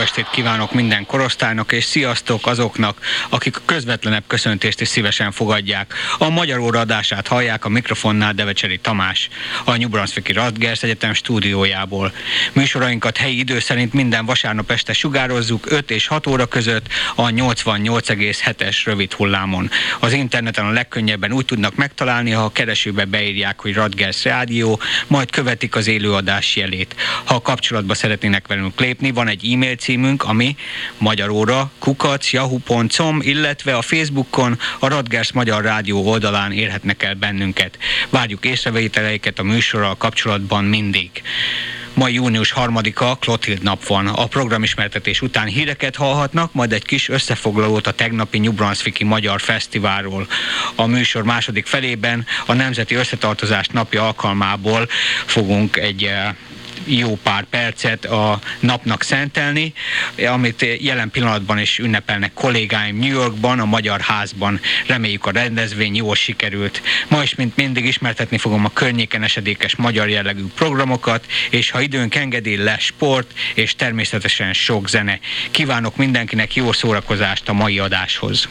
estét kívánok minden korosztálynak, és sziasztok azoknak, akik a közvetlenebb köszöntést is szívesen fogadják. A Magyar Óra adását hallják a mikrofonnál Devecseri Tamás, a New Brunswicki Radgers Egyetem stúdiójából. Műsorainkat helyi idő szerint minden vasárnap este sugározzuk 5 és 6 óra között a 88,7-es rövid hullámon. Az interneten a legkönnyebben úgy tudnak megtalálni, ha a keresőbe beírják, hogy Radgers Rádió, majd követik az élőadás jelét. Ha kapcsolatba szeretnének velünk lépni, van egy e-mail címünk, ami magyaróra kukac.yahoo.com, illetve a Facebookon a Radgers Magyar Rádió oldalán érhetnek el bennünket. Várjuk észrevételeiket a műsorral kapcsolatban mindig. Ma június 3-a Klotild nap van. A programismertetés után híreket hallhatnak, majd egy kis összefoglalót a tegnapi New Brunswicki Magyar Fesztiválról. A műsor második felében a Nemzeti Összetartozás napja alkalmából fogunk egy eh, jó pár percet a napnak szentelni, amit jelen pillanatban is ünnepelnek kollégáim New Yorkban, a Magyar Házban. Reméljük a rendezvény jól sikerült. Ma is, mint mindig ismertetni fogom a környéken esedékes magyar jellegű programokat, és ha időnk engedi, lesz sport, és természetesen sok zene. Kívánok mindenkinek jó szórakozást a mai adáshoz.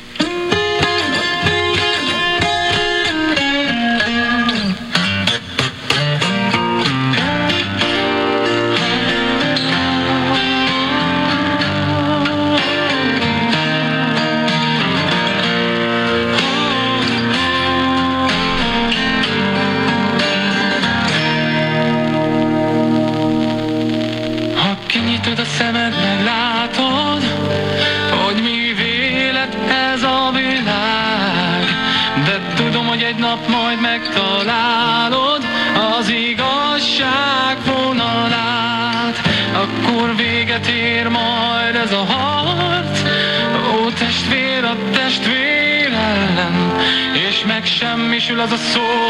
soul.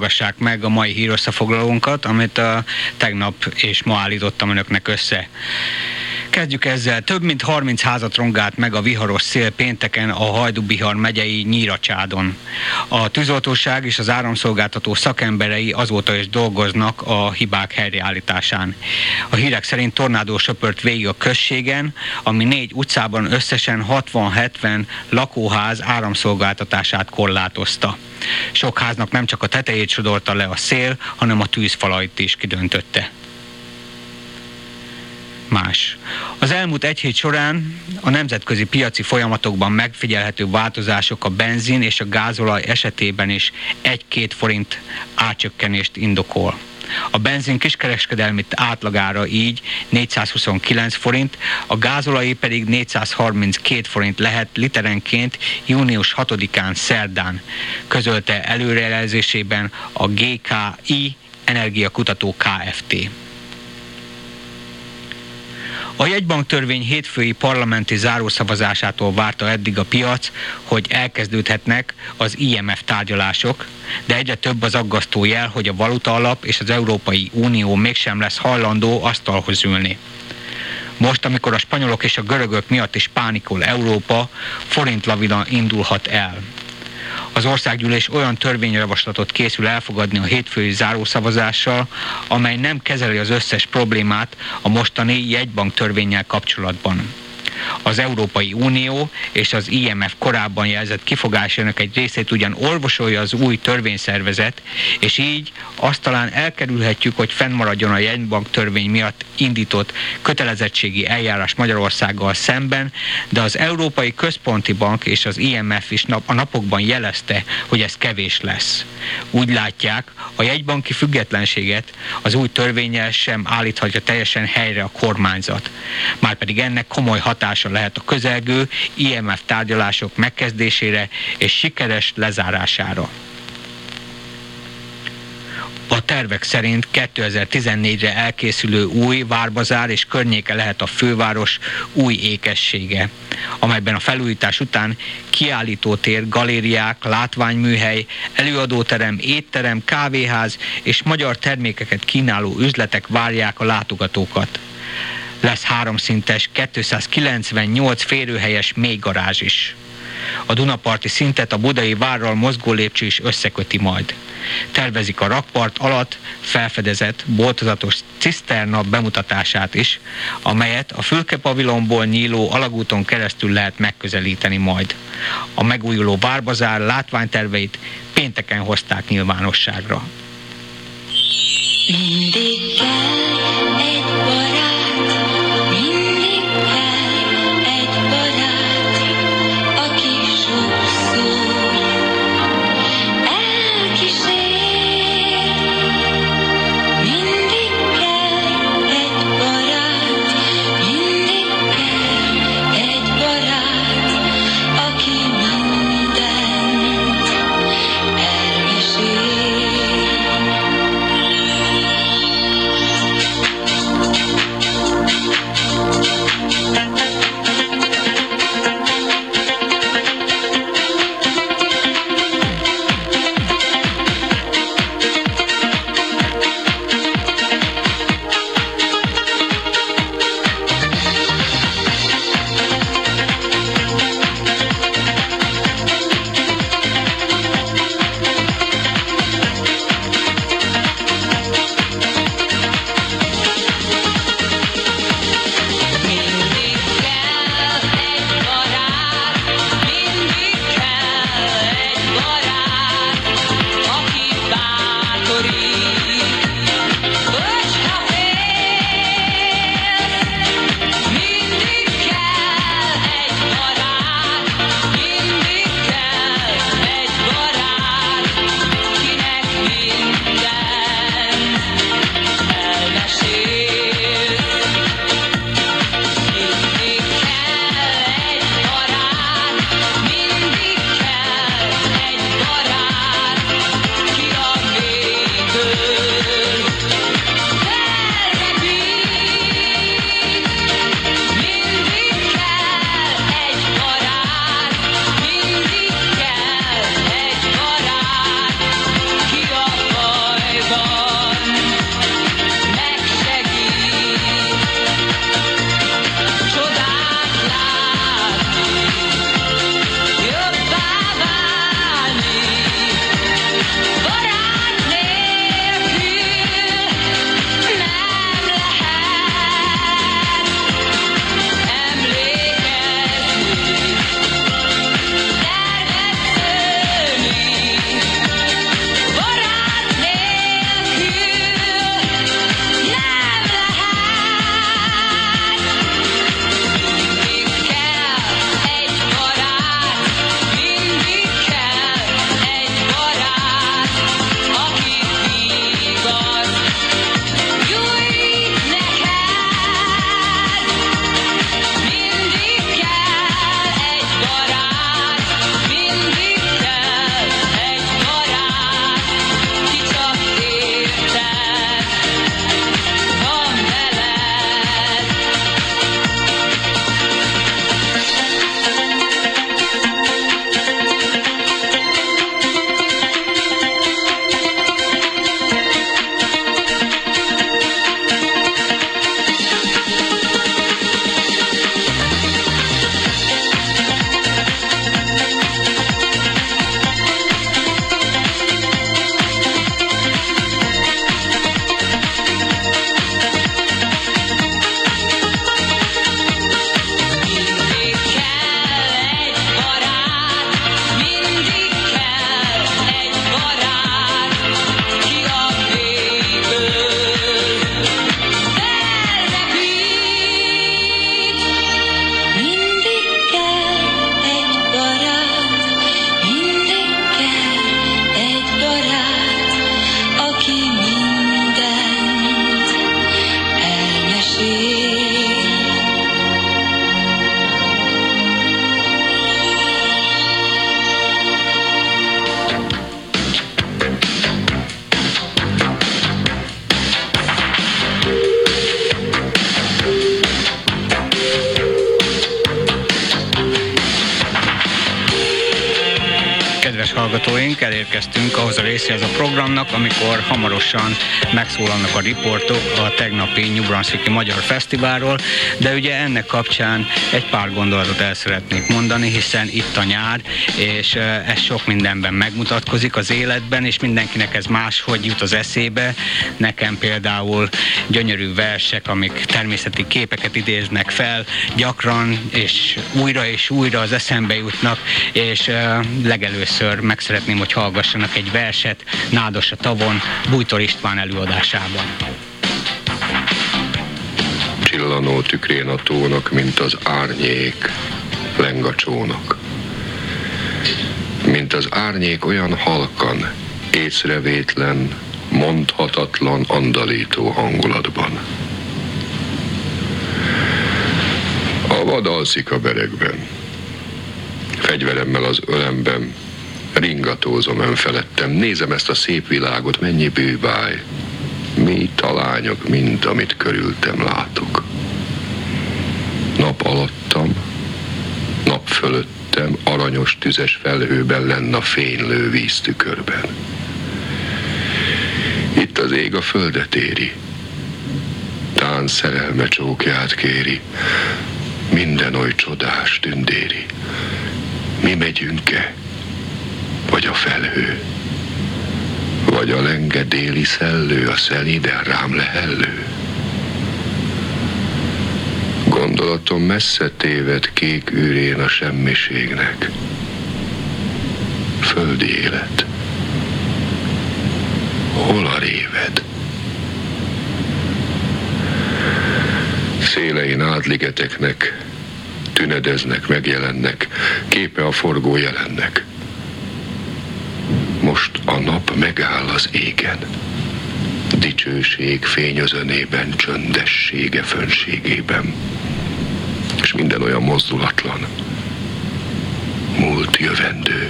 Hallgassák meg a mai hírösszefoglalónkat, amit a tegnap és ma állítottam önöknek össze. Kezdjük ezzel. Több mint 30 házat rongált meg a viharos szél pénteken a Hajdú-Bihar megyei Nyíracsádon. A tűzoltóság és az áramszolgáltató szakemberei azóta is dolgoznak a hibák helyreállításán. A hírek szerint tornádó söpört végig a községen, ami négy utcában összesen 60-70 lakóház áramszolgáltatását korlátozta. Sok háznak nem csak a tetejét sodorta le a szél, hanem a tűzfalait is kidöntötte más. Az elmúlt egy hét során a nemzetközi piaci folyamatokban megfigyelhető változások a benzin és a gázolaj esetében is 1-2 forint átcsökkenést indokol. A benzin kiskereskedelmi átlagára így 429 forint, a gázolai pedig 432 forint lehet literenként június 6-án szerdán, közölte előrejelzésében a GKI Energiakutató Kft. A jegybank törvény hétfői parlamenti zárószavazásától várta eddig a piac, hogy elkezdődhetnek az IMF tárgyalások, de egyre több az aggasztó jel, hogy a valuta alap és az Európai Unió mégsem lesz hajlandó asztalhoz ülni. Most, amikor a spanyolok és a görögök miatt is pánikol Európa, forintlavina indulhat el. Az országgyűlés olyan törvényjavaslatot készül elfogadni a hétfői zárószavazással, amely nem kezeli az összes problémát a mostani jegybank törvényel kapcsolatban. Az Európai Unió és az IMF korábban jelzett kifogásának egy részét ugyan orvosolja az új törvényszervezet, és így azt talán elkerülhetjük, hogy fennmaradjon a jegybank törvény miatt indított kötelezettségi eljárás Magyarországgal szemben, de az Európai Központi Bank és az IMF is nap, a napokban jelezte, hogy ez kevés lesz. Úgy látják, a jegybanki függetlenséget az új törvényel sem állíthatja teljesen helyre a kormányzat. Márpedig ennek komoly hatása lehet a közelgő IMF tárgyalások megkezdésére és sikeres lezárására. A tervek szerint 2014-re elkészülő új Várbazár és környéke lehet a főváros új ékessége, amelyben a felújítás után kiállítótér, galériák, látványműhely, előadóterem, étterem, kávéház és magyar termékeket kínáló üzletek várják a látogatókat lesz háromszintes, 298 férőhelyes mélygarázs is. A Dunaparti szintet a budai várral mozgó lépcső is összeköti majd. Tervezik a rakpart alatt felfedezett, boltozatos ciszterna bemutatását is, amelyet a fülkepavilonból nyíló alagúton keresztül lehet megközelíteni majd. A megújuló bárbazár látványterveit pénteken hozták nyilvánosságra. Mindig kell amikor hamarosan megszólalnak a riportok a tegnapi New Brunswicki Magyar Fesztiválról, de ugye ennek kapcsán egy pár gondolatot el szeretnék mondani, hiszen itt a nyár, és ez sok mindenben megmutatkozik az életben, és mindenkinek ez máshogy jut az eszébe. Nekem például gyönyörű versek, amik természeti képeket idéznek fel, gyakran és újra és újra az eszembe jutnak, és legelőször meg szeretném, hogy hallgassanak egy verset Nádos a tavon, Bújtor István előadásában. Csillanó tükrén a tónak, mint az árnyék, leng a csónak. Mint az árnyék olyan halkan, észrevétlen, mondhatatlan, andalító hangulatban. A vad alszik a beregben, fegyveremmel az ölemben, ringatózom önfelettem, nézem ezt a szép világot, mennyi bűbáj, mi talányok, mint amit körültem látok. Nap alattam, nap fölöttem, aranyos tüzes felhőben lenne a fénylő víztükörben. Itt az ég a földet éri, tán szerelme csókját kéri, minden oly csodás tündéri. Mi megyünk-e? Vagy a felhő? Vagy a lenge déli szellő, a szeliden rám lehellő? Gondolatom messze téved kék űrén a semmiségnek. Földi élet. Hol a réved? Szélein átligeteknek tünedeznek, megjelennek, képe a forgó jelennek. Most a nap megáll az égen. Dicsőség fényözönében, csöndessége fönségében. És minden olyan mozdulatlan. Múlt jövendő.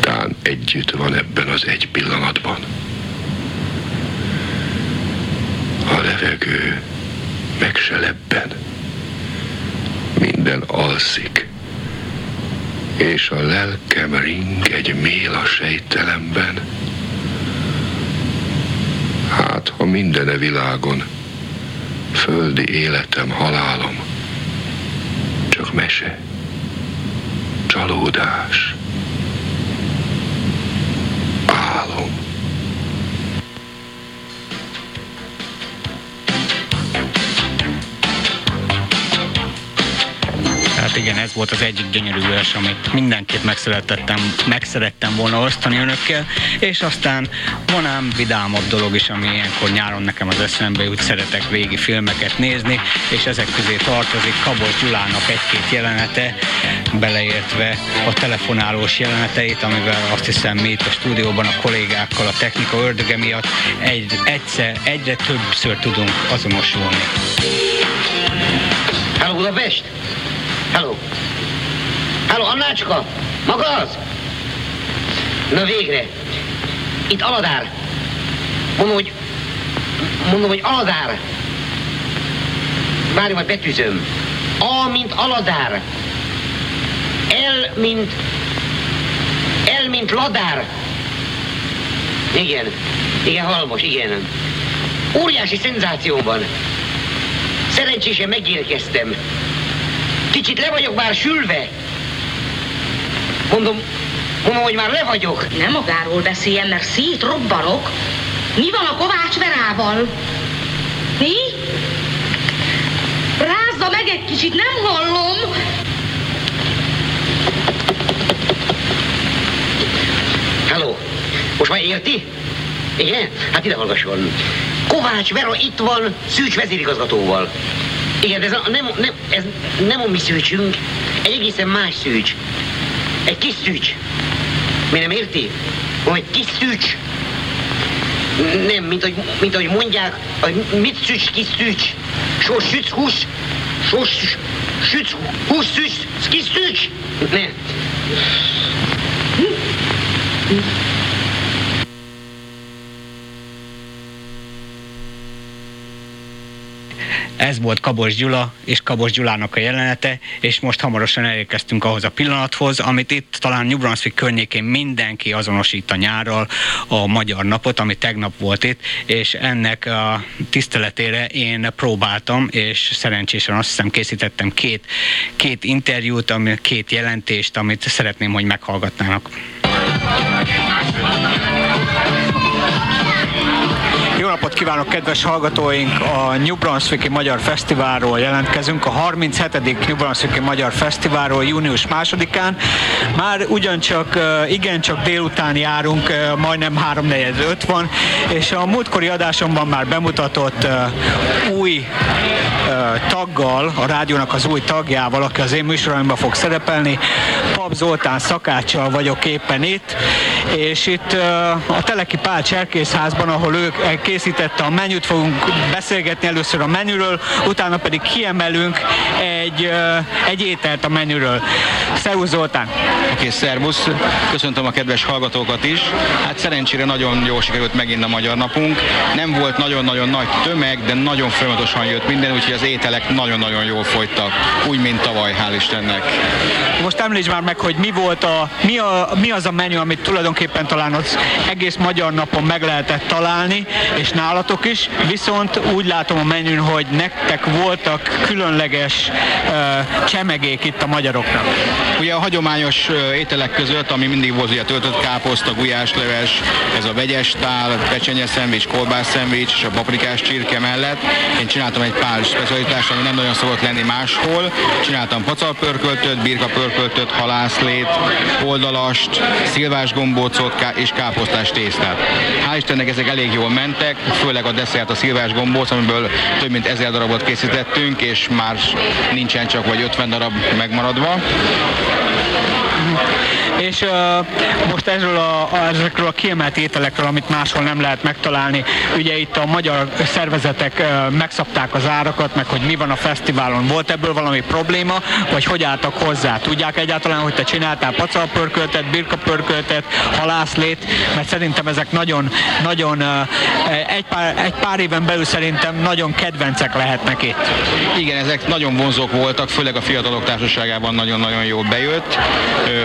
Tán együtt van ebben az egy pillanatban. A levegő meg se lebben minden alszik, és a lelkem ring egy mél a sejtelemben. Hát, ha mindene világon, földi életem, halálom, csak mese, csalódás, álom. Hát igen, ez volt az egyik gyönyörű vers, amit mindenképp megszerettem, megszerettem volna osztani önökkel, és aztán van ám vidámabb dolog is, ami ilyenkor nyáron nekem az eszembe jut, szeretek régi filmeket nézni, és ezek közé tartozik Kabos Gyulának egy-két jelenete, beleértve a telefonálós jeleneteit, amivel azt hiszem mi itt a stúdióban a kollégákkal a technika ördöge miatt egy, egyszer, egyre többször tudunk azonosulni. Hello, Budapest! Hello! Hello, Annácska! Maga az? Na végre! Itt Aladár! Mondom, hogy... Mondom, hogy Aladár! Várj, majd betűzöm. A, mint Aladár. L, mint... L, mint Ladár. Igen. Igen, halmos, igen. Óriási szenzáció van. Szerencsésen megérkeztem. Kicsit le vagyok már sülve. Mondom, mondom, hogy már le vagyok. Nem magáról beszéljen, mert szétrobbanok. Mi van a Kovács Verával? Mi? Rázza meg egy kicsit, nem hallom. Halló, most már érti? Igen? Hát ide hallgasson. Kovács Vera itt van Szűcs vezérigazgatóval. Igen, ez a, nem, nem, ez nem a mi szűcsünk, egy egészen más szűcs. Egy kis szűcs. Mi nem érti? Egy kis szűcs. Nem, mint, hogy, mint ahogy mondják, hogy mit szűcs, kis szűcs. Sos süc, hús. Sos süc, hús szűcs, kis szűcs. Nem. Ez volt Kabos Gyula és Kabos Gyulának a jelenete, és most hamarosan elérkeztünk ahhoz a pillanathoz, amit itt talán New Brunswick környékén mindenki azonosít a nyárral, a Magyar Napot, ami tegnap volt itt, és ennek a tiszteletére én próbáltam, és szerencsésen azt hiszem készítettem két, két interjút, ami, két jelentést, amit szeretném, hogy meghallgatnának. Jó napot kívánok, kedves hallgatóink! A New Brunswicki Magyar Fesztiválról jelentkezünk, a 37. New Brunswicki Magyar Fesztiválról június másodikán. Már ugyancsak, igencsak délután járunk, majdnem 3.45 van, és a múltkori adásomban már bemutatott új taggal, a rádiónak az új tagjával, aki az én műsoraimban fog szerepelni. Pap Zoltán szakáccsal vagyok éppen itt, és itt a Teleki Pál Cserkészházban, ahol ők készítette a menüt, fogunk beszélgetni először a menüről, utána pedig kiemelünk egy, egy ételt a menüről. Szervusz Zoltán! Oké, okay, szervusz! Köszöntöm a kedves hallgatókat is. Hát szerencsére nagyon jól sikerült megint a magyar napunk. Nem volt nagyon-nagyon nagy tömeg, de nagyon folyamatosan jött minden, úgyhogy az ételek nagyon-nagyon jól folytak. Úgy, mint tavaly, hál' Istennek. Most említs már meg, hogy mi volt a, mi, a, mi az a menü, amit tulajdonképpen talán az egész magyar napon meg lehetett találni, és nálatok is, viszont úgy látom a menün, hogy nektek voltak különleges uh, csemegék itt a magyaroknak. Ugye a hagyományos ételek között, ami mindig volt ugye töltött káposzta, gulyásleves, ez a vegyes tál, pecsenye szendvics, kolbász szendvics és a paprikás csirke mellett. Én csináltam egy pár specialitást, ami nem nagyon szokott lenni máshol. Csináltam pacalpörköltöt, birkapörköltöt, halászlét, oldalast, szilvás gombócot és káposztás tésztát. Hál' Istennek ezek elég jól mentek, főleg a desszert a szilvás gombóc, amiből több mint ezer darabot készítettünk, és már nincsen csak vagy 50 darab megmaradva. És uh, most ezről a, ezekről a kiemelt ételekről, amit máshol nem lehet megtalálni, ugye itt a magyar szervezetek uh, megszabták az árakat, meg hogy mi van a fesztiválon. Volt ebből valami probléma, vagy hogy álltak hozzá? Tudják egyáltalán, hogy te csináltál pacalpörköltet, birkapörköltet, halászlét, mert szerintem ezek nagyon, nagyon uh, egy, pár, egy pár éven belül szerintem nagyon kedvencek lehetnek itt. Igen, ezek nagyon vonzók voltak, főleg a fiatalok társaságában nagyon-nagyon jól bejött,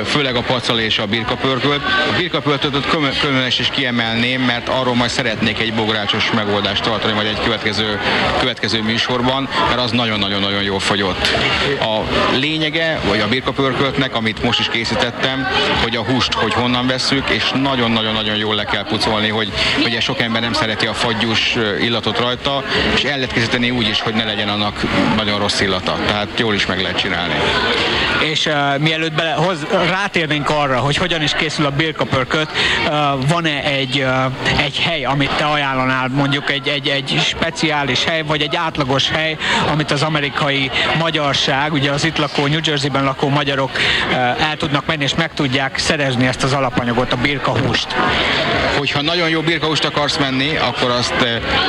főleg a pacal és a birkapörkölt. A birkapörköltöt különös is kiemelném, mert arról majd szeretnék egy bográcsos megoldást tartani, vagy egy következő, következő műsorban, mert az nagyon-nagyon-nagyon jól fogyott. A lényege, vagy a birkapörköltnek, amit most is készítettem, hogy a húst, hogy honnan vesszük, és nagyon-nagyon-nagyon jól le kell pucolni, hogy ugye sok ember nem szereti a fagyús illatot rajta, és el lehet készíteni úgy is, hogy ne legyen annak nagyon rossz illata. Tehát jól is meg lehet csinálni. És uh, mielőtt bele, hoz, rátérnénk arra, hogy hogyan is készül a birkapörköt, van-e egy, egy hely, amit te ajánlanál, mondjuk egy, egy, egy speciális hely, vagy egy átlagos hely, amit az amerikai magyarság, ugye az itt lakó, New Jersey-ben lakó magyarok el tudnak menni, és meg tudják szerezni ezt az alapanyagot, a birkahúst? Hogyha nagyon jó birkahúst akarsz menni, akkor azt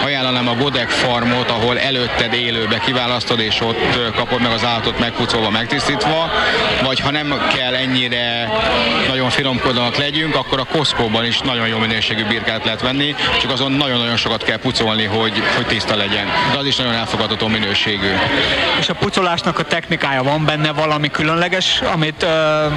ajánlanám a Bodek Farmot, ahol előtted élőbe kiválasztod, és ott kapod meg az állatot megpucolva, megtisztítva, vagy ha nem kell ennyire nagyon finomkodóak legyünk, akkor a Costco-ban is nagyon jó minőségű birkát lehet venni, csak azon nagyon-nagyon sokat kell pucolni, hogy, hogy tiszta legyen. De az is nagyon elfogadható minőségű. És a pucolásnak a technikája van benne valami különleges, amit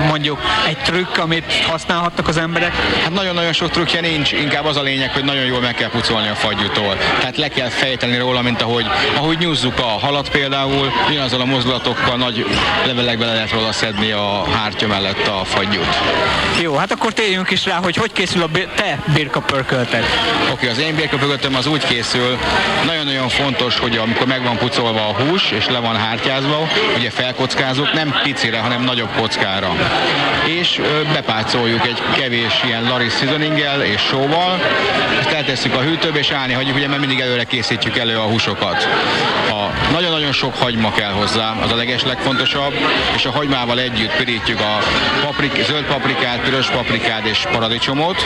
mondjuk egy trükk, amit használhatnak az emberek? Hát nagyon-nagyon sok trükkje nincs, inkább az a lényeg, hogy nagyon jól meg kell pucolni a fagyútól. Tehát le kell fejteni róla, mint ahogy, ahogy nyúzzuk a halat például, ugyanazzal a mozdulatokkal nagy levelekbe le lehet róla szedni a hártya mellett a fagyút. Jó, hát akkor térjünk is rá, hogy hogy készül a te birkapörkölted. Oké, okay, az én birkapörköltöm az úgy készül, nagyon-nagyon fontos, hogy amikor meg van pucolva a hús, és le van hártyázva, ugye felkockázunk, nem picire, hanem nagyobb kockára. És bepácoljuk egy kevés ilyen Laris seasoninggel és sóval, ezt eltesszük a hűtőbe, és állni hagyjuk, ugye mert mindig előre készítjük elő a húsokat. A nagyon-nagyon sok hagyma kell hozzá, az a leges legfontosabb, és a hagymával együtt pirítjuk a paprik, zöld paprikát, piros paprikát és paradicsomot.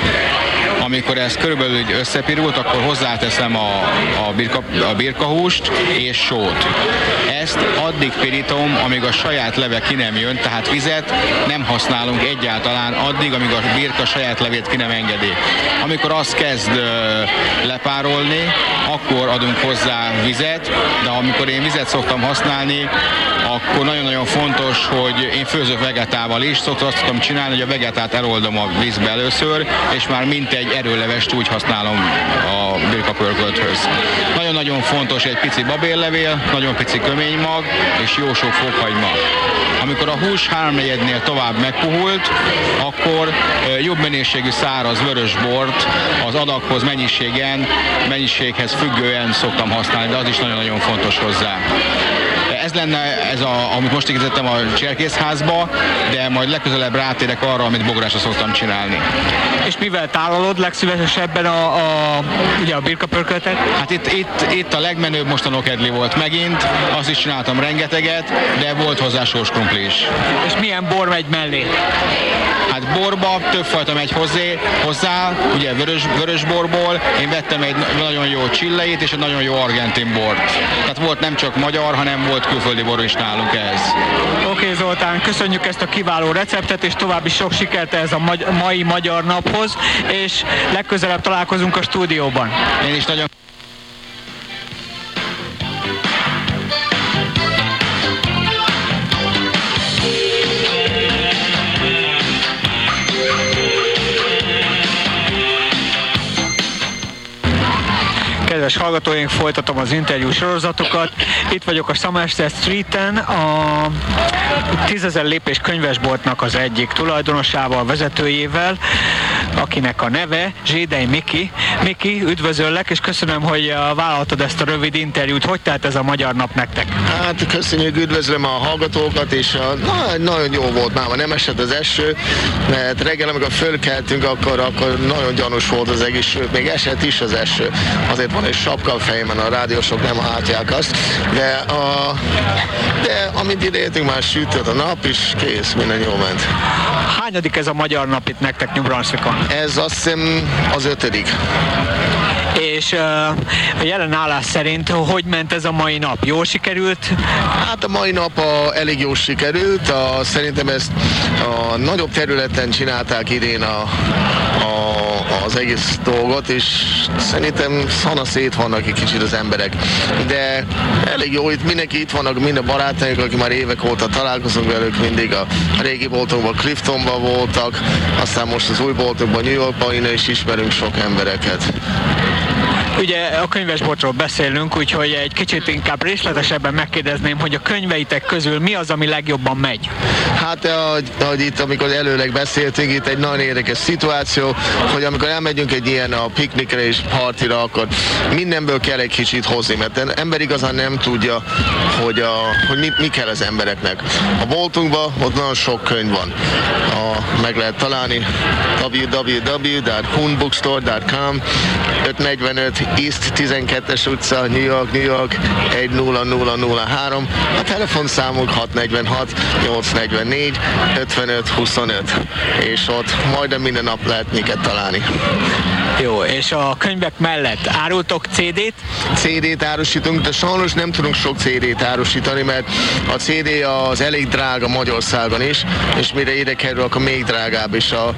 Amikor ez körülbelül összepirult, akkor hozzáteszem a, a, birka, a birkahúst és sót. ezt addig pirítom, amíg a saját leve ki nem jön, tehát vizet nem használunk egyáltalán addig, amíg a birka saját levét ki nem engedi. Amikor az kezd lepárolni, akkor adunk hozzá vizet, de amikor én vizet szoktam használni, akkor nagyon-nagyon fontos, hogy én főzök vegetával is, szoktam azt szoktam csinálni, hogy a vegetát eloldom a vízbe először, és már mint egy erőlevest úgy használom a birkapörkölthöz. Nagyon-nagyon fontos egy pici babérlevél, nagyon pici köménymag és jó sok fokhagyma. Amikor a hús háromnegyednél tovább megpuhult, akkor jobb minőségű száraz vörös bort az adaghoz mennyiségen, mennyiséghez függően szoktam használni, de az is nagyon-nagyon fontos hozzá. Ez lenne ez, a, amit most készítettem a cserkészházba, de majd legközelebb rátérek arra, amit bográsra szoktam csinálni. És mivel tálalod legszívesebben a, a, ugye a birkapörköltet? Hát itt, itt, itt a legmenőbb most a nokedli volt megint, azt is csináltam rengeteget, de volt hozzá sorskrumpli is. És milyen bor megy mellé? Hát borba többfajta megy hozzá, hozzá ugye vörös, vörös borból, én vettem egy nagyon jó csilleit és egy nagyon jó argentin bort. Tehát volt nem csak magyar, hanem volt külföldi bor is nálunk ez. Oké okay, Zoltán, köszönjük ezt a kiváló receptet, és további sok sikert ez a magy- mai magyar naphoz, és legközelebb találkozunk a stúdióban. Én is nagyon Kedves hallgatóink, folytatom az interjú sorozatokat. Itt vagyok a Somerset Street-en, a 10 lépés könyvesboltnak az egyik tulajdonosával, vezetőjével, akinek a neve Zsédei Miki. Miki, üdvözöllek, és köszönöm, hogy uh, vállaltad ezt a rövid interjút. Hogy telt ez a magyar nap nektek? Hát köszönjük, üdvözlöm a hallgatókat, és a, na, nagyon jó volt már, nem esett az eső, mert reggel, amikor fölkeltünk, akkor, akkor nagyon gyanús volt az egész, még esett is az eső. Azért van egy sapka a fejemben, a rádiósok nem látják azt, de, a, de amint ide értünk, már sütött a nap, és kész, minden jól ment. Hányadik ez a magyar nap itt nektek New Brunswickon? Ez azt hiszem az ötödik. És uh, a jelen állás szerint hogy ment ez a mai nap? Jól sikerült? Hát a mai nap a, elég jól sikerült, a, szerintem ezt a nagyobb területen csinálták idén a, a, az egész dolgot, és szerintem szana szét vannak egy kicsit az emberek. De elég jó, itt mindenki itt vannak, minden barátaink, akik már évek óta találkozunk velük, mindig a régi boltokban, Cliftonban voltak, aztán most az új boltokban, New Yorkban, innen is ismerünk sok embereket. Ugye a könyvesboltról beszélünk, úgyhogy egy kicsit inkább részletesebben megkérdezném, hogy a könyveitek közül mi az, ami legjobban megy? Hát ahogy, ahogy itt, amikor előleg beszéltünk, itt egy nagyon érdekes szituáció, hogy amikor elmegyünk egy ilyen a piknikre és partira, akkor mindenből kell egy kicsit hozni, mert ember igazán nem tudja, hogy, a, hogy mi, mi kell az embereknek. A boltunkban ott nagyon sok könyv van. A, meg lehet találni www.hunbookstore.com 545 East 12-es utca, New York, New York 10003. A telefonszámunk 646 844 55 25. És ott majdnem minden nap lehet minket találni. Jó, és a könyvek mellett árultok CD-t? CD-t árusítunk, de sajnos nem tudunk sok CD-t árusítani, mert a CD az elég drága Magyarországon is, és mire ide kerül, akkor még drágább, és a,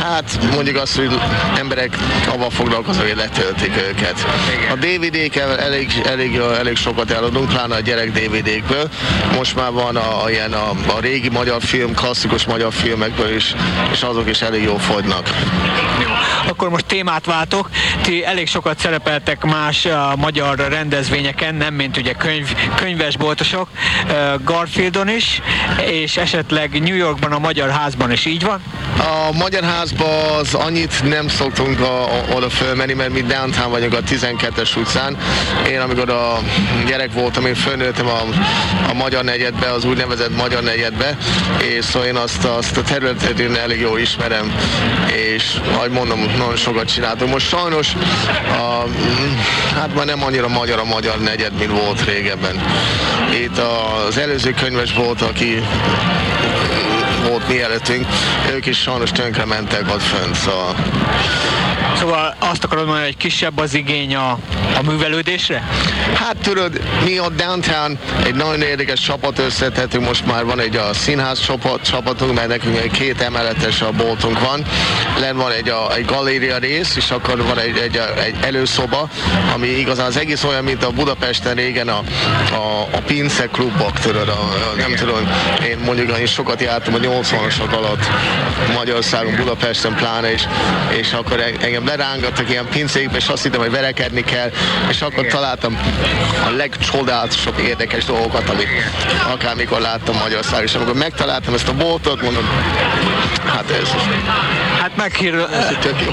hát mondjuk azt, hogy emberek avval foglalkoznak, hogy letöltik őket. A DVD-kel elég, elég, elég sokat eladunk, pláne a gyerek DVD-kből. Most már van a, a, ilyen a, a régi magyar film, klasszikus magyar filmekből is, és azok is elég jól fogynak. Jó. Akkor most témát váltok. Ti elég sokat szerepeltek más uh, magyar rendezvényeken, nem mint ugye könyv, könyvesboltosok, uh, Garfieldon is, és esetleg New Yorkban a Magyar Házban is így van? A Magyar Házba az annyit nem szoktunk a, a, oda fölmenni, mert mi downtown vagyunk a 12-es utcán. Én amikor a gyerek voltam, én fölnőttem a, a Magyar negyedbe, az úgynevezett Magyar negyedbe, és szóval én azt, azt a területet én elég jól ismerem, és ahogy mondom, nagyon sokat csináltunk. Most sajnos a, hát már nem annyira magyar a Magyar negyed, mint volt régebben. Itt az előző könyves volt, aki volt mi előttünk, ők is sajnos tönkre mentek ott fönt, szóval Szóval azt akarod mondani, hogy kisebb az igény a, a művelődésre? Hát tudod, mi a downtown egy nagyon érdekes csapat összetettünk, most már van egy a színház csapat, csapatunk, mert nekünk egy két emeletes a boltunk van. Len van egy, a, egy galéria rész, és akkor van egy, egy, egy előszoba, ami igazán az egész olyan, mint a Budapesten régen a, a, a Pince klubok, tudod, a, a, nem tudom, én mondjuk én sokat jártam a 80-asok alatt Magyarországon, Budapesten pláne, és, és akkor engem lerángattak ilyen pincékbe, és azt hittem, hogy verekedni kell, és akkor Igen. találtam a legcsodálatosabb érdekes dolgokat, amit akármikor láttam Magyarországon, és amikor megtaláltam ezt a boltot, mondom, hát ez Hát meghír... tök jó.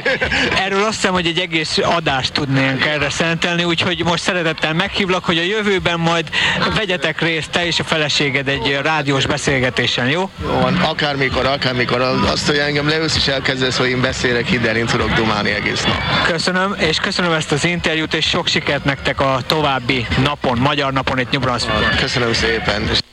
Erről azt hiszem, hogy egy egész adást tudnénk erre szentelni, úgyhogy most szeretettel meghívlak, hogy a jövőben majd vegyetek részt te és a feleséged egy rádiós beszélgetésen, jó? Jó van, akármikor, akármikor. Azt, hogy engem leülsz és elkezdesz, hogy én beszélek, hidd el, én tudok dumálni egész nap. Köszönöm, és köszönöm ezt az interjút, és sok sikert nektek a további napon, magyar napon itt New Brunswickon. Köszönöm szépen.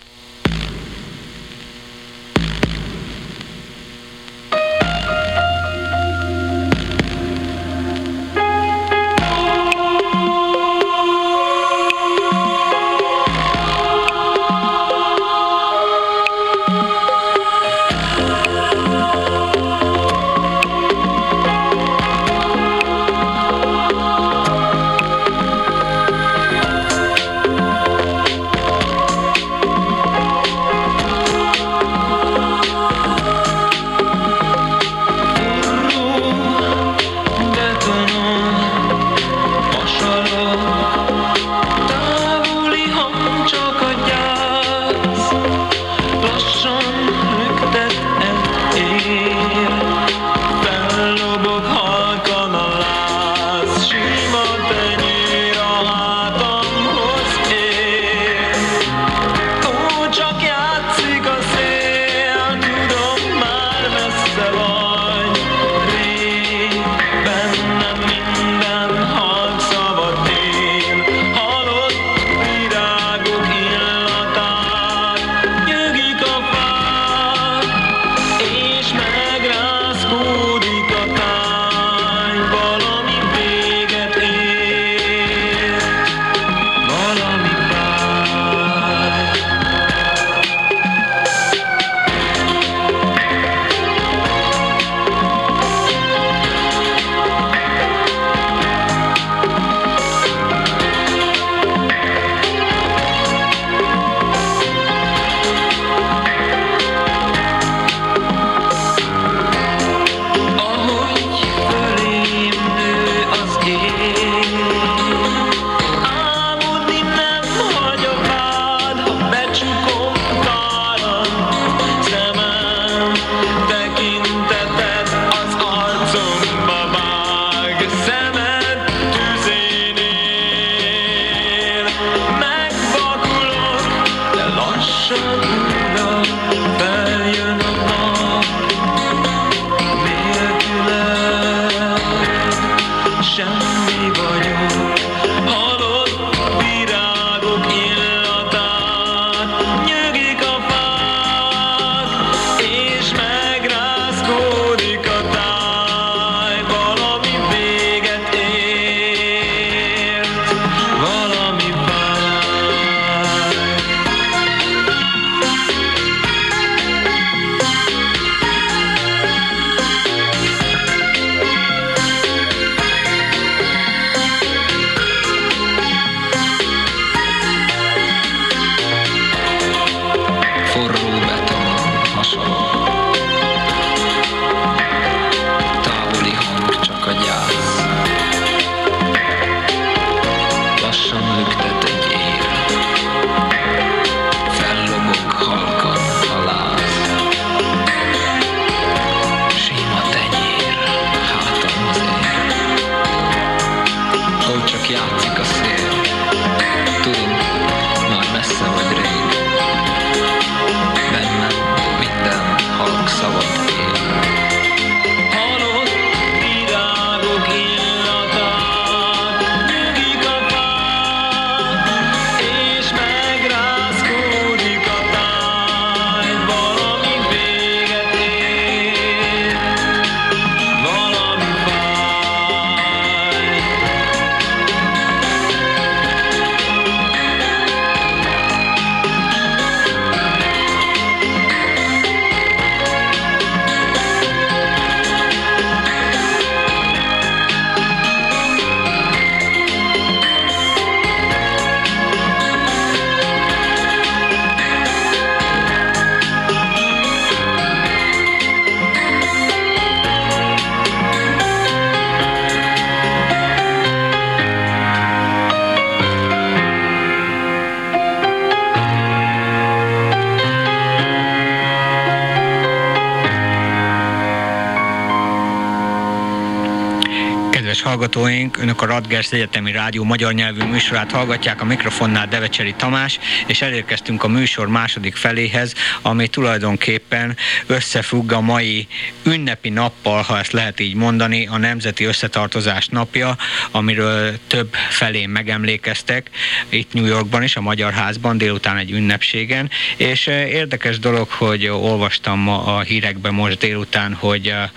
Hallgatóink, önök a Radgers Egyetemi Rádió magyar nyelvű műsorát hallgatják, a mikrofonnál Devecseri Tamás, és elérkeztünk a műsor második feléhez, ami tulajdonképpen összefügg a mai ünnepi nappal, ha ezt lehet így mondani, a Nemzeti Összetartozás napja, amiről több felé megemlékeztek, itt New Yorkban is, a Magyar Házban, délután egy ünnepségen, és eh, érdekes dolog, hogy olvastam a hírekben most délután, hogy eh,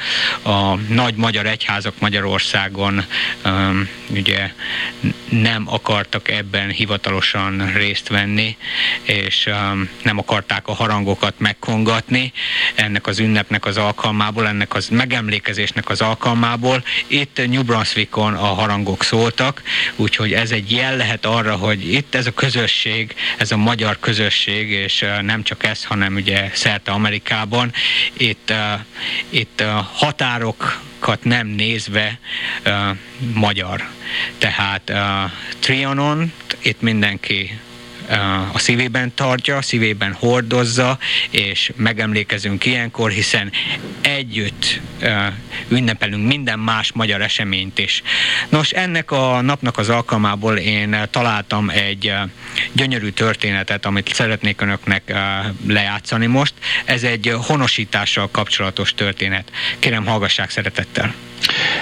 a nagy magyar egyházak Magyarországon um, ugye nem akartak ebben hivatalosan részt venni, és um, nem akarták a harangokat megkongatni ennek az ünnepnek az alkalmából, ennek az megemlékezésnek az alkalmából. Itt New Brunswickon a harangok szóltak, úgyhogy ez egy jel lehet arra, hogy itt ez a közösség, ez a magyar közösség, és uh, nem csak ez, hanem ugye szerte Amerikában, itt, uh, itt uh, határok nem nézve magyar. Tehát uh, Trianon itt mindenki a szívében tartja, a szívében hordozza, és megemlékezünk ilyenkor, hiszen együtt ünnepelünk minden más magyar eseményt is. Nos, ennek a napnak az alkalmából én találtam egy gyönyörű történetet, amit szeretnék önöknek lejátszani most. Ez egy honosítással kapcsolatos történet. Kérem, hallgassák szeretettel.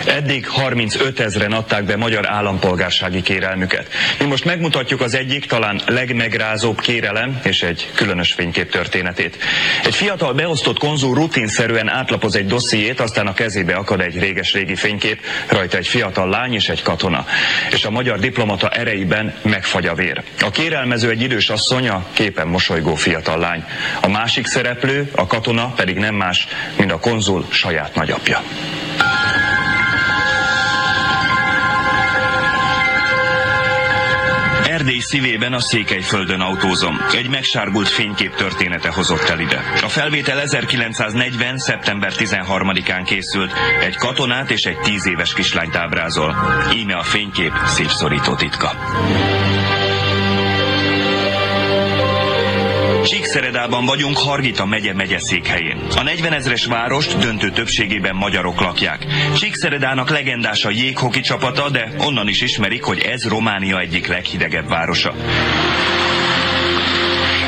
Eddig 35 ezeren adták be magyar állampolgársági kérelmüket. Mi most megmutatjuk az egyik, talán legmegrázóbb kérelem és egy különös fénykép történetét. Egy fiatal beosztott konzul rutinszerűen átlapoz egy dossziét, aztán a kezébe akad egy réges-régi fénykép, rajta egy fiatal lány és egy katona. És a magyar diplomata ereiben megfagy a vér. A kérelmező egy idős asszony, a képen mosolygó fiatal lány. A másik szereplő, a katona pedig nem más, mint a konzul saját nagyapja. Erdély szívében a Székelyföldön autózom. Egy megsárgult fénykép története hozott el ide. A felvétel 1940. szeptember 13-án készült. Egy katonát és egy tíz éves kislányt ábrázol. Íme a fénykép szívszorító titka. Csíkszeredában vagyunk Hargita megye megyeszékhelyén. A 40 ezres várost döntő többségében magyarok lakják. Csíkszeredának legendás a jéghoki csapata, de onnan is ismerik, hogy ez Románia egyik leghidegebb városa.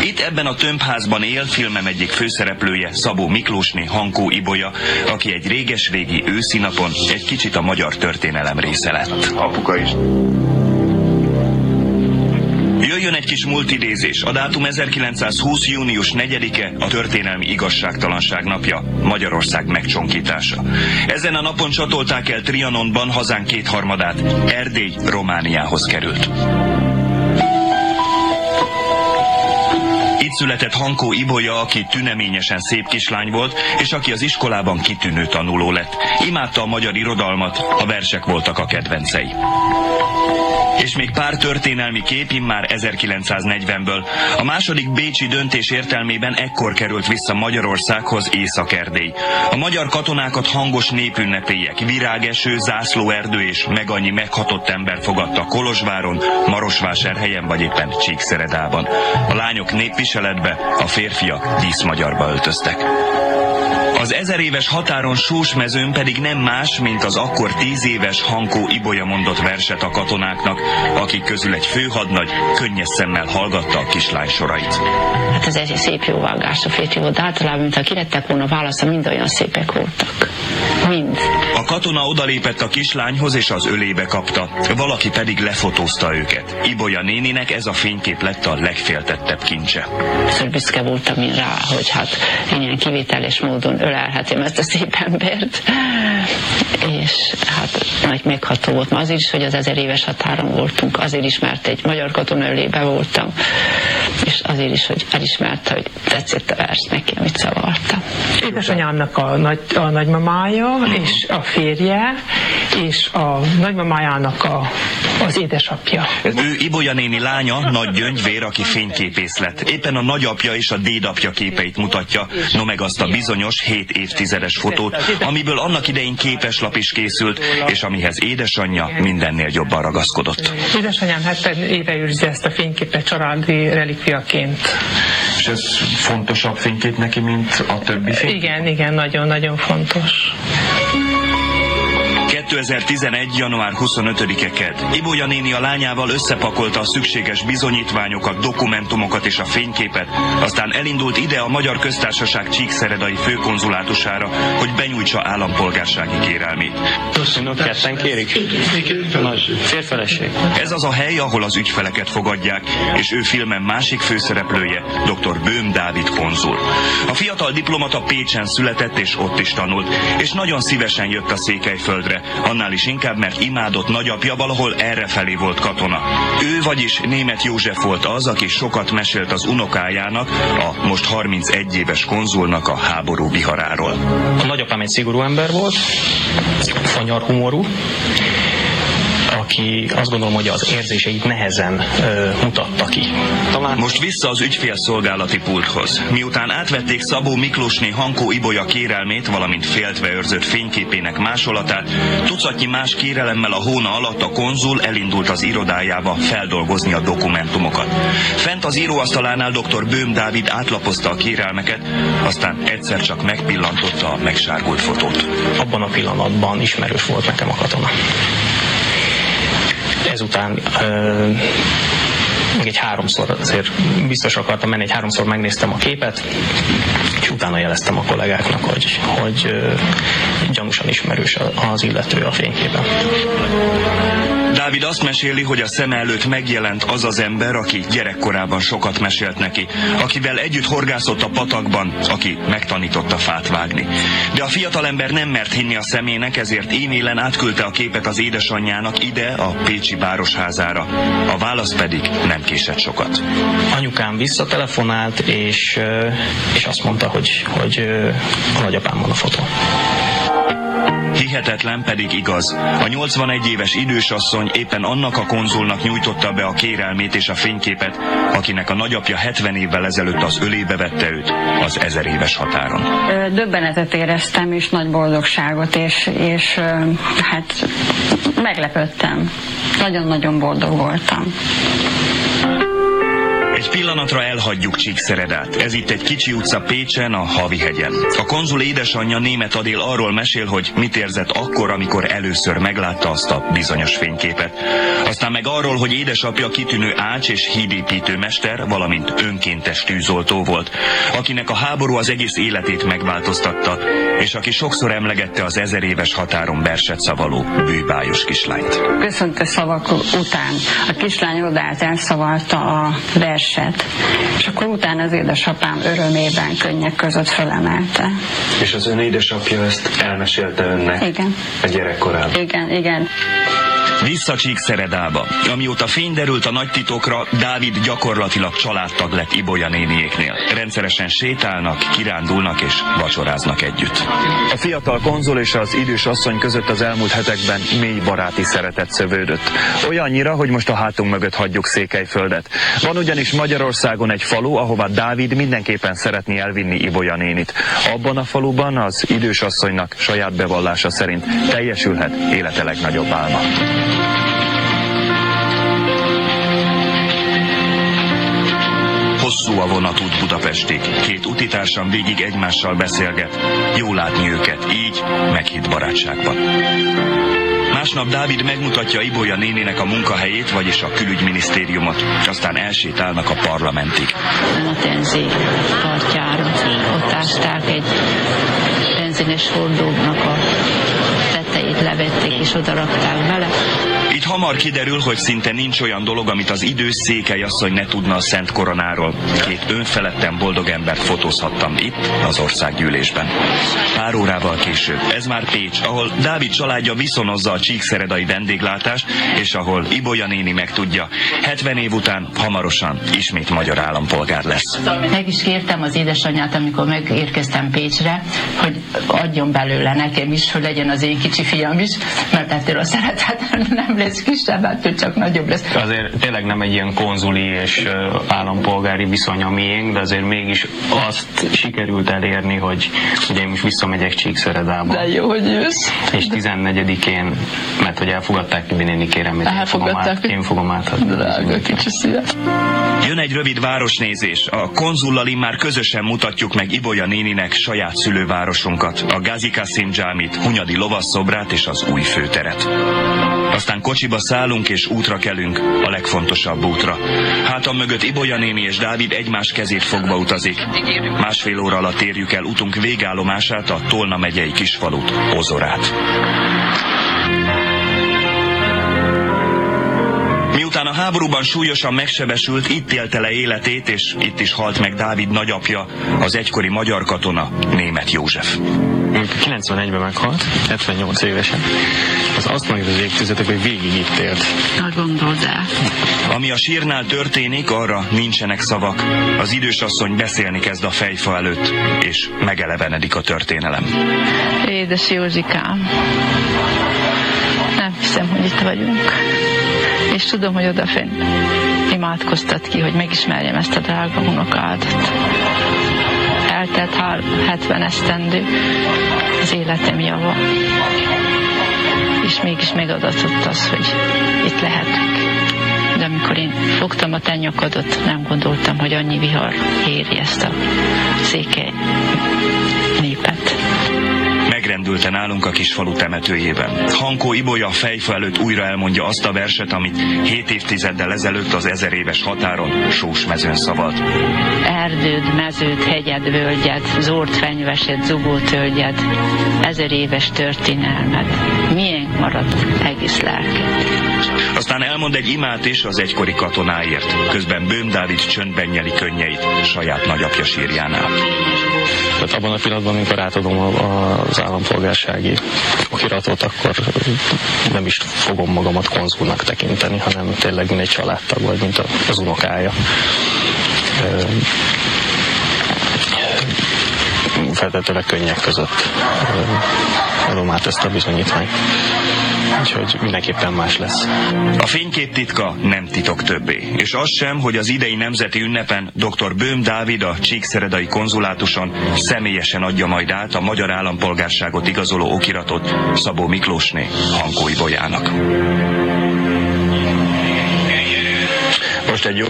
Itt ebben a tömbházban él filmem egyik főszereplője, Szabó Miklósné Hankó Ibolya, aki egy réges-régi őszi napon egy kicsit a magyar történelem része lett. Apuka is. Jöjjön egy kis multidézés. A dátum 1920. június 4-e a történelmi igazságtalanság napja, Magyarország megcsonkítása. Ezen a napon csatolták el Trianonban hazánk kétharmadát. Erdély Romániához került. Született Hankó Ibolya, aki tüneményesen szép kislány volt, és aki az iskolában kitűnő tanuló lett. Imádta a magyar irodalmat, a versek voltak a kedvencei. És még pár történelmi kép már 1940-ből. A második bécsi döntés értelmében ekkor került vissza Magyarországhoz Észak-Erdély. A magyar katonákat hangos népünnepélyek, virágeső, zászlóerdő és meg annyi meghatott ember fogadta Kolozsváron, Marosvásárhelyen vagy éppen Csíkszeredában. A lányok népviseletbe, a férfiak díszmagyarba öltöztek. Az ezer éves határon Sós mezőn pedig nem más, mint az akkor tíz éves Hankó Ibolya mondott verset a katonáknak, akik közül egy főhadnagy könnyes szemmel hallgatta a kislány sorait. Hát ez egy szép jóvágás a férfi volt, de általában, mint ha kirettek volna válasza, mind olyan szépek voltak. Mind. A katona odalépett a kislányhoz és az ölébe kapta, valaki pedig lefotózta őket. Ibolya néninek ez a fénykép lett a legféltettebb kincse. Szóval büszke voltam én rá, hogy hát ilyen kivételes módon ölelhetem ezt a szép embert. És hát nagy megható volt. Ma azért is, hogy az ezer éves határon voltunk, azért is, mert egy magyar katona ölébe voltam, és azért is, hogy elismerte, hogy tetszett a vers neki, amit szavartam. Édesanyámnak a, nagy, a nagymamája, és a férje, és a nagymamájának a, az édesapja. Ő Ibolya néni lánya, nagy gyöngyvér, aki fényképész lett. Éppen a nagyapja és a dédapja képeit mutatja, no meg azt a bizonyos 7 évtizedes fotót, amiből annak idején képeslap is készült, és amihez édesanyja mindennél jobban ragaszkodott. Édesanyám 70 éve őrzi ezt a fényképet családi relikviaként. És ez fontosabb fénykép neki, mint a többi fény? Igen, igen, nagyon-nagyon fontos. Yeah. 2011. január 25-e kedd. Ibolya néni a lányával összepakolta a szükséges bizonyítványokat, dokumentumokat és a fényképet, aztán elindult ide a Magyar Köztársaság Csíkszeredai főkonzulátusára, hogy benyújtsa állampolgársági kérelmét. Köszönöm, ketten kérik? Férfeleség. Ez az a hely, ahol az ügyfeleket fogadják, és ő filmen másik főszereplője, dr. Bőm Dávid konzul. A fiatal diplomata Pécsen született és ott is tanult, és nagyon szívesen jött a Székelyföldre, annál is inkább, mert imádott nagyapja valahol errefelé volt katona. Ő vagyis német József volt az, aki sokat mesélt az unokájának, a most 31 éves konzulnak a háború viharáról. A nagyapám egy szigorú ember volt, fanyar humorú, aki azt gondolom, hogy az érzéseit nehezen ö, mutatta ki. Talán Most vissza az ügyfélszolgálati pulthoz. Miután átvették Szabó Miklósné Hankó Ibolya kérelmét, valamint féltve őrzött fényképének másolatát, tucatnyi más kérelemmel a hóna alatt a konzul elindult az irodájába feldolgozni a dokumentumokat. Fent az íróasztalánál dr. Bőm Dávid átlapozta a kérelmeket, aztán egyszer csak megpillantotta a megsárgult fotót. Abban a pillanatban ismerős volt nekem a katona. Ezután ö, még egy háromszor azért biztos akartam menni, egy háromszor megnéztem a képet, utána jeleztem a kollégáknak, hogy, hogy gyanúsan ismerős az illető a fényképen. Dávid azt meséli, hogy a szem előtt megjelent az az ember, aki gyerekkorában sokat mesélt neki, akivel együtt horgászott a patakban, aki megtanította fát vágni. De a fiatalember nem mert hinni a szemének, ezért e-mailen átküldte a képet az édesanyjának ide, a Pécsi Bárosházára. A válasz pedig nem késett sokat. Anyukám visszatelefonált, és, és azt mondta, hogy, hogy ö, a nagyapám van a fotó. Hihetetlen pedig igaz. A 81 éves idősasszony éppen annak a konzulnak nyújtotta be a kérelmét és a fényképet, akinek a nagyapja 70 évvel ezelőtt az ölébe vette őt az ezer éves határon. Döbbenetet éreztem, és nagy boldogságot, és, és hát meglepődtem. Nagyon-nagyon boldog voltam. Egy pillanatra elhagyjuk Csíkszeredát. Ez itt egy kicsi utca Pécsen, a Havihegyen. A konzul édesanyja német Adél arról mesél, hogy mit érzett akkor, amikor először meglátta azt a bizonyos fényképet. Aztán meg arról, hogy édesapja kitűnő ács és hídépítő mester, valamint önkéntes tűzoltó volt, akinek a háború az egész életét megváltoztatta, és aki sokszor emlegette az ezer éves határon verset szavaló bűbájos kislányt. Köszöntő szavak után a kislány odállt elszavalta a verset, és akkor utána az édesapám örömében könnyek között fölemelte. És az ön édesapja ezt elmesélte önnek Igen. a gyerekkorában. Igen, igen. Vissza Csíkszeredába. Amióta fény derült a nagy titokra, Dávid gyakorlatilag családtag lett Ibolya néniéknél. Rendszeresen sétálnak, kirándulnak és vacsoráznak együtt. A fiatal konzul és az idős asszony között az elmúlt hetekben mély baráti szeretet szövődött. Olyannyira, hogy most a hátunk mögött hagyjuk Székelyföldet. Van ugyanis Magyarországon egy falu, ahová Dávid mindenképpen szeretné elvinni Ibolya nénit. Abban a faluban az idős asszonynak saját bevallása szerint teljesülhet élete legnagyobb álma. Hosszú a vonatút Budapestig. Két utitársam végig egymással beszélget. Jó látni őket, így meghitt barátságban. Másnap Dávid megmutatja Ibolya nénének a munkahelyét, vagyis a külügyminisztériumot, aztán elsétálnak a parlamentig. a Tenzi partjára. Ott ásták egy benzines hordónak a tetejét levették és oda rakták bele. Itt hamar kiderül, hogy szinte nincs olyan dolog, amit az idős székely asszony ne tudna a Szent Koronáról. Két önfeledten boldog embert fotózhattam itt, az országgyűlésben. Pár órával később, ez már Pécs, ahol Dávid családja viszonozza a csíkszeredai vendéglátást, és ahol Ibolya néni megtudja, 70 év után hamarosan ismét magyar állampolgár lesz. Meg is kértem az édesanyját, amikor megérkeztem Pécsre, hogy adjon belőle nekem is, hogy legyen az én kicsi fiam is, mert ettől a szeretet nem lesz kisebb, ettől csak nagyobb lesz. Azért tényleg nem egy ilyen konzuli és állampolgári viszony a miénk, de azért mégis azt sikerült elérni, hogy ugye én most visszamegyek Csíkszeredába. De jó, hogy jössz. És 14-én, mert hogy elfogadták ki néni kérem, én fogom, Elfogadták. át, én fogom átadni. Drága kicsi szíve. Jön egy rövid városnézés. A konzullal már közösen mutatjuk meg Ibolya néninek saját szülővárosunkat, a Gazi Kasim Dzsámit, Hunyadi lovasszobrát és az új főteret. Aztán kocsiba szállunk és útra kelünk, a legfontosabb útra. Hátam mögött Ibolya néni és Dávid egymás kezét fogva utazik. Másfél óra alatt érjük el utunk végállomását, a Tolna megyei kisfalut, Ozorát. Miután a háborúban súlyosan megsebesült, itt élte le életét, és itt is halt meg Dávid nagyapja, az egykori magyar katona, német József. Amikor 91-ben meghalt, 78 évesen, az azt mondja az évtizedek, hogy végig itt élt. Na gondold el. Ami a sírnál történik, arra nincsenek szavak. Az idős asszony beszélni kezd a fejfa előtt, és megelevenedik a történelem. Édes Józsikám, nem hiszem, hogy itt vagyunk. És tudom, hogy odafent imádkoztat ki, hogy megismerjem ezt a drága unokádat. Eltelt hár 70 esztendő, az életem java. És mégis megadatott az, hogy itt lehetek. De amikor én fogtam a te nem gondoltam, hogy annyi vihar éri ezt a székely népet. Megrendülte nálunk a kisfalu temetőjében. Hankó Ibolya fejfa előtt újra elmondja azt a verset, amit hét évtizeddel ezelőtt az ezer éves határon Sós mezőn szavalt. Erdőd, meződ, hegyed, völgyed, zord fenyvesed, zugó tölgyed, ezer éves történelmed, milyen marad egész lelked. Aztán elmond egy imát is az egykori katonáért. Közben Bőm Dávid csöndben nyeli könnyeit saját nagyapja sírjánál. Tehát abban a pillanatban, amikor átadom a- az állampolgársági okiratot, akkor nem is fogom magamat konzulnak tekinteni, hanem tényleg mint egy családtag, vagy mint az unokája. Feltetőleg könnyek között adom át ezt a bizonyítványt. Úgyhogy mindenképpen más lesz. A fénykép titka nem titok többé, és az sem, hogy az idei nemzeti ünnepen dr. Bőm Dávid a Csíkszeredai konzulátuson személyesen adja majd át a magyar állampolgárságot igazoló okiratot Szabó Miklósné Hankói Bolyának. Most egy jó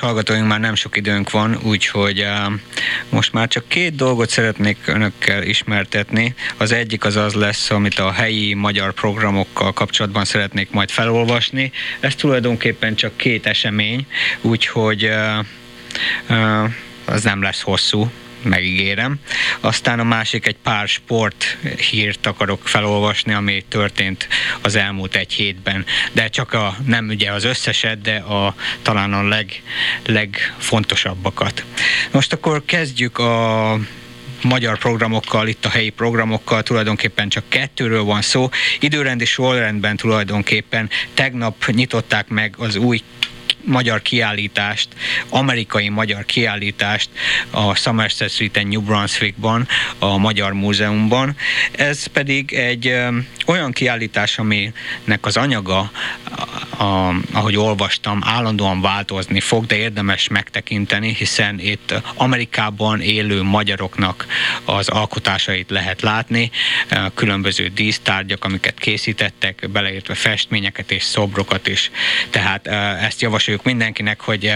hallgatóink, már nem sok időnk van, úgyhogy uh, most már csak két dolgot szeretnék önökkel ismertetni. Az egyik az az lesz, amit a helyi magyar programokkal kapcsolatban szeretnék majd felolvasni. Ez tulajdonképpen csak két esemény, úgyhogy uh, uh, az nem lesz hosszú, megígérem. Aztán a másik egy pár sport hírt akarok felolvasni, ami történt az elmúlt egy hétben, de csak a, nem ugye az összeset, de a, talán a leg, legfontosabbakat. Most akkor kezdjük a magyar programokkal, itt a helyi programokkal, tulajdonképpen csak kettőről van szó. Időrendi sorrendben tulajdonképpen tegnap nyitották meg az új magyar kiállítást, amerikai magyar kiállítást a Somerset Street-en New Brunswickban, a Magyar Múzeumban. Ez pedig egy olyan kiállítás, aminek az anyaga, a, ahogy olvastam, állandóan változni fog, de érdemes megtekinteni, hiszen itt Amerikában élő magyaroknak az alkotásait lehet látni, különböző dísztárgyak, amiket készítettek, beleértve festményeket és szobrokat is. Tehát ezt javasoljuk mindenkinek, hogy,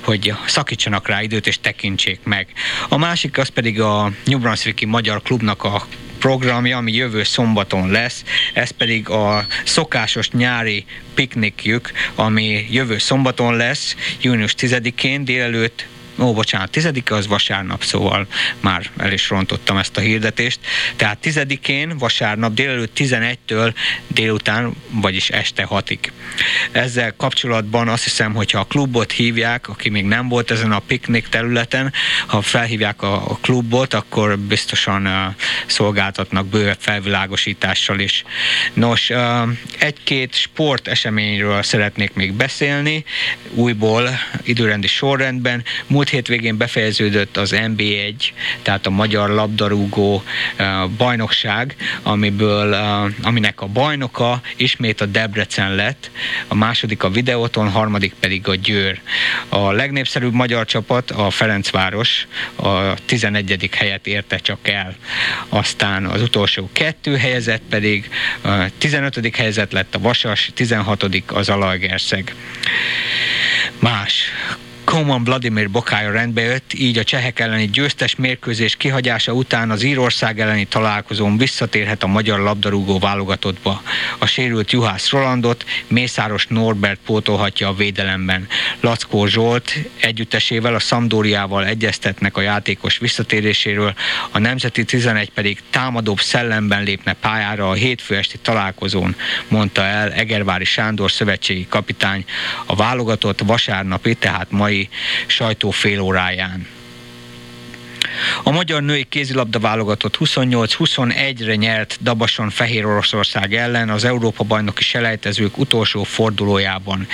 hogy szakítsanak rá időt és tekintsék meg. A másik az pedig a New Brunswicki Magyar Klubnak a programja, ami jövő szombaton lesz, ez pedig a szokásos nyári piknikjük, ami jövő szombaton lesz, június 10-én délelőtt ó, bocsánat, tizedike az vasárnap, szóval már el is rontottam ezt a hirdetést. Tehát tizedikén, vasárnap délelőtt 11-től délután, vagyis este 6-ig. Ezzel kapcsolatban azt hiszem, hogyha a klubot hívják, aki még nem volt ezen a piknik területen, ha felhívják a, a klubot, akkor biztosan uh, szolgáltatnak bővebb felvilágosítással is. Nos, uh, egy-két sport eseményről szeretnék még beszélni, újból időrendi sorrendben. Múlt hétvégén befejeződött az NB1, tehát a Magyar Labdarúgó bajnokság, amiből, aminek a bajnoka ismét a Debrecen lett, a második a Videóton, a harmadik pedig a Győr. A legnépszerűbb magyar csapat a Ferencváros a 11. helyet érte csak el. Aztán az utolsó kettő helyezett pedig a 15. helyzet lett a Vasas, 16. az Alajgerszeg. Más Koman Vladimir bokája rendbe jött, így a csehek elleni győztes mérkőzés kihagyása után az Írország elleni találkozón visszatérhet a magyar labdarúgó válogatottba. A sérült Juhász Rolandot Mészáros Norbert pótolhatja a védelemben. Lackó Zsolt együttesével a Szamdóriával egyeztetnek a játékos visszatéréséről, a Nemzeti 11 pedig támadóbb szellemben lépne pályára a hétfő esti találkozón, mondta el Egervári Sándor szövetségi kapitány a válogatott vasárnapi, tehát mai sajtó félóráján. A magyar női kézilabda válogatott 28-21-re nyert Dabason Fehér Oroszország ellen az Európa bajnoki selejtezők utolsó fordulójában.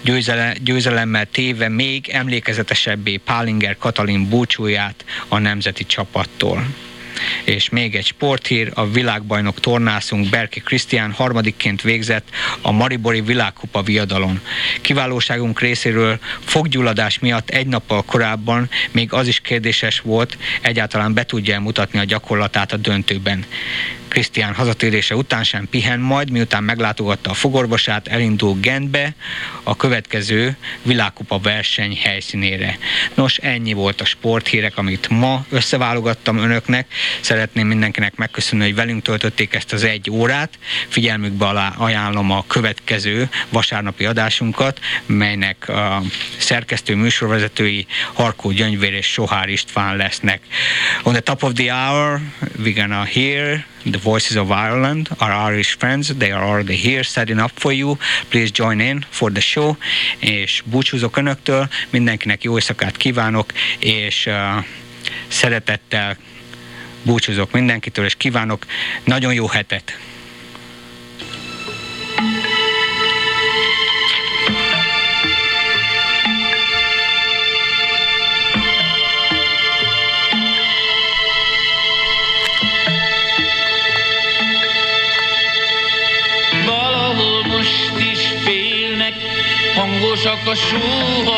Győzele, győzelemmel téve még emlékezetesebbé Pálinger Katalin búcsúját a nemzeti csapattól. És még egy sporthír, a világbajnok tornászunk Berki Krisztián harmadikként végzett a Maribori világkupa viadalon. Kiválóságunk részéről foggyulladás miatt egy nappal korábban még az is kérdéses volt, egyáltalán be tudja mutatni a gyakorlatát a döntőben. Krisztián hazatérése után sem pihen majd, miután meglátogatta a fogorvosát, elindul Gentbe a következő világkupa verseny helyszínére. Nos, ennyi volt a sporthírek, amit ma összeválogattam önöknek. Szeretném mindenkinek megköszönni, hogy velünk töltötték ezt az egy órát. Figyelmükbe alá ajánlom a következő vasárnapi adásunkat, melynek a szerkesztő műsorvezetői Harkó Gyöngyvér és Sohár István lesznek. On the top of the hour, we're gonna hear the voices of Ireland, our Irish friends. They are already here setting up for you. Please join in for the show. És búcsúzok önöktől, mindenkinek jó éjszakát kívánok, és uh, szeretettel búcsúzok mindenkitől, és kívánok nagyon jó hetet. Chocochurro